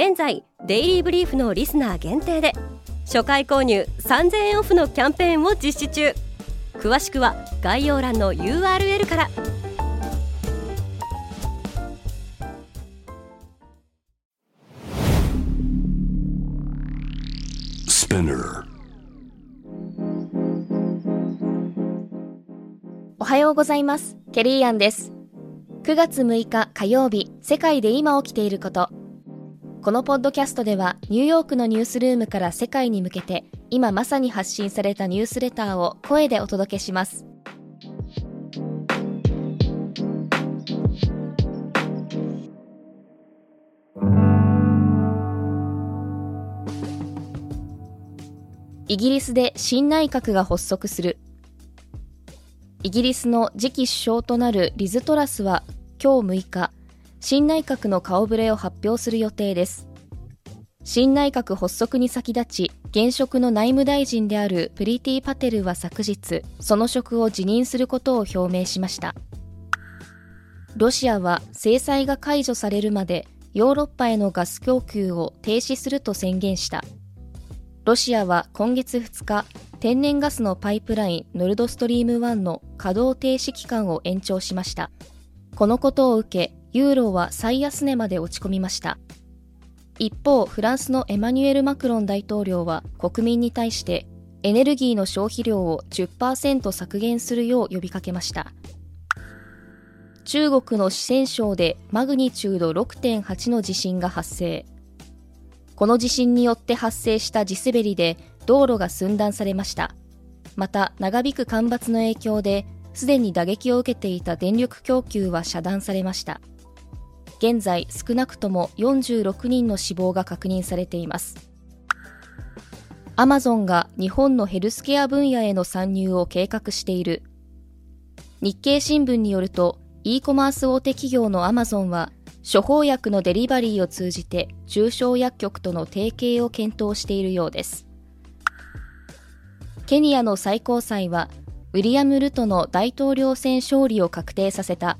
現在デイリーブリーフのリスナー限定で初回購入3000円オフのキャンペーンを実施中。詳しくは概要欄の URL から。おはようございます。ケリーアンです。9月6日火曜日世界で今起きていることこのポッドキャストではニューヨークのニュースルームから世界に向けて今まさに発信されたニュースレターを声でお届けします。イギリスで新内閣が発足する。イギリスの次期首相となるリズ・トラスは今日6日新内閣の顔ぶれを発表する予定です。新内閣発足に先立ち現職の内務大臣であるプリティ・パテルは昨日その職を辞任することを表明しました。ロシアは制裁が解除されるまでヨーロッパへのガス供給を停止すると宣言した。ロシアは今月2日天然ガスのパイプラインノルドストリーム1の稼働停止期間を延長しました。このことを受けユーロは最安値まで落ち込みました。一方フランスのエマニュエル・マクロン大統領は国民に対してエネルギーの消費量を10%削減するよう呼びかけました。中国の四川省でマグニチュード6.8の地震が発生。この地震によって発生した地滑りで道路が寸断されました。また長引く干ばつの影響ですでに打撃を受けていた電力供給は遮断されました。現在少なくとも46人の死亡が確認されています。アマゾンが日本のヘルスケア分野への参入を計画している。日経新聞によると e コマース大手企業のアマゾンは処方薬のデリバリーを通じて中小薬局との提携を検討しているようです。ケニアの最高裁はウィリアム・ルトの大統領選勝利を確定させた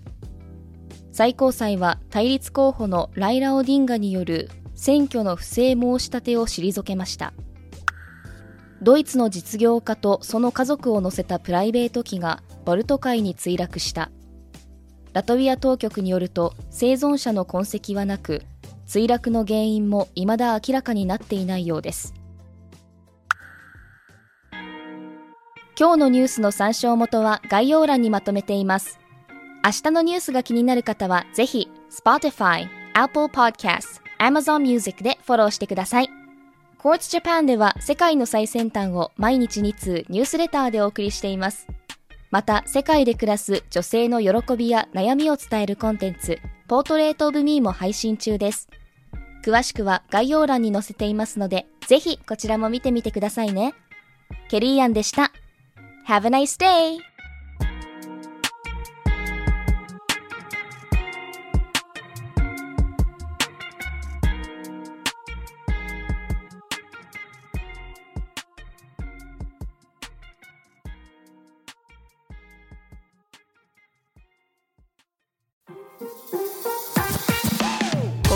最高裁は対立候補のライラ・オディンガによる選挙の不正申し立てを退けました。ドイツの実業家とその家族を乗せたプライベート機がバルト海に墜落した。ラトビア当局によると生存者の痕跡はなく墜落の原因も未だ明らかになっていないようです。今日のニュースの参照元は概要欄にまとめています。明日のニュースが気になる方はぜひ Spotify、Apple Podcast、Amazon Music でフォローしてください。Quartz Japan では世界の最先端を毎日2通ニュースレターでお送りしています。また世界で暮らす女性の喜びや悩みを伝えるコンテンツポートレートオブミーも配信中です。詳しくは概要欄に載せていますのでぜひこちらも見てみてくださいね。ケリーアンでした。Have a nice day!